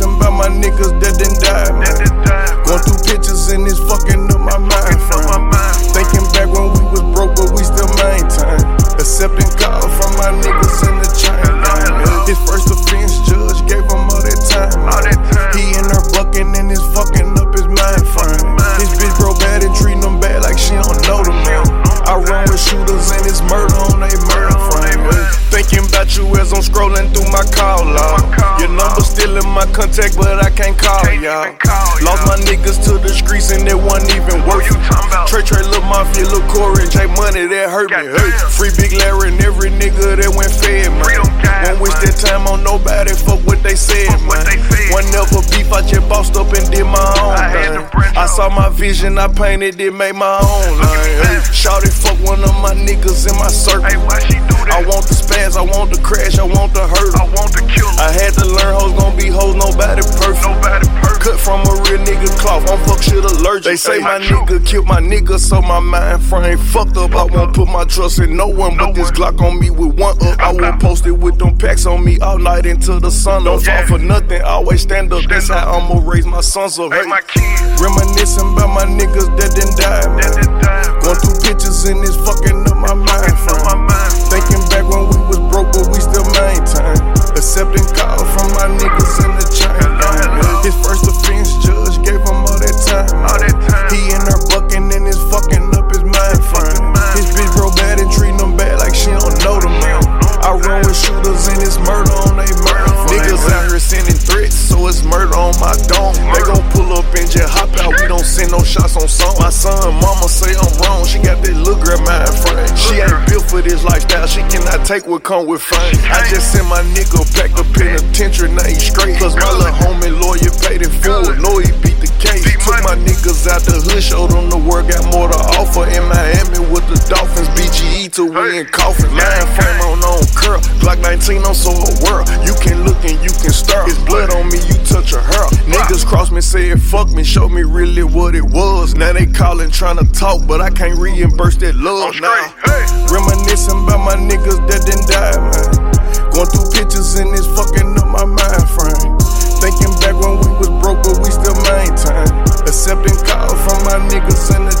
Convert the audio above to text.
niggas that done died, man. Going through pictures and it's fucking up my mind frame. Thinking back when we was broke, but we still maintain. Accepting calls from my niggas in the chain. His first offense judge gave him all that time. He in her bucking and it's fucking up his mind frame. His bitch bro bad and treating him bad like she don't know the man. I run with shooters and it's murder on they murder frame. You as I'm scrolling through my call log. Your number still in my contact, but I can't call y'all. Lost my niggas to the streets and it wasn't even worth it. Trey Trey, Lil Mafia, Lil Corey, J Money, that hurt me. Hey, free Big Larry and every nigga that went fed, man. Won't waste that time on nobody, fuck what they said, man. One never beef, I just bossed up and did my own thing. I saw my vision, I painted it, made my own line. Shawty fuck one of my niggas in my circle. I crash, I want the hurt. I had to learn hoes gon' be hoes, nobody perfect. Cut from a real nigga cloth, I'm fuck shit allergic. They say my nigga killed my nigga, so my mind frame fucked up. I won't put my trust in no one but this Glock on me with one up. I will post it with them packs on me all night until the sun. Don't fall for nothing, always stand up. That's how I'ma raise my sons up. Hey, reminiscing about my niggas that done died, man. It's murder on my dome. They gon' pull up and just hop out. We don't send no shots on some. My son, mama say I'm wrong. She got that little girl mind frame. She ain't built for this lifestyle. She cannot take what come with fame. I just sent my nigga back to penitentiary, now he straight. Cause my little homie lawyer paid in full. Know he beat the case. Took my niggas out the hood, showed them the work, got more to offer. In Miami with the Dolphins, BGE to win coffin. Mind frame on on curl. Glock 19 on so aware. You can look and you can stir. It's blood on me, you touch a her. Niggas cross me, said fuck me, show me really what it was. Now they calling trying to talk, but I can't reimburse that love now. Reminiscing about my niggas that didn't die, man. Going through pictures and it's fucking up my mind frame. Thinking back when we was broke, but we still maintain. Accepting calls from my niggas in the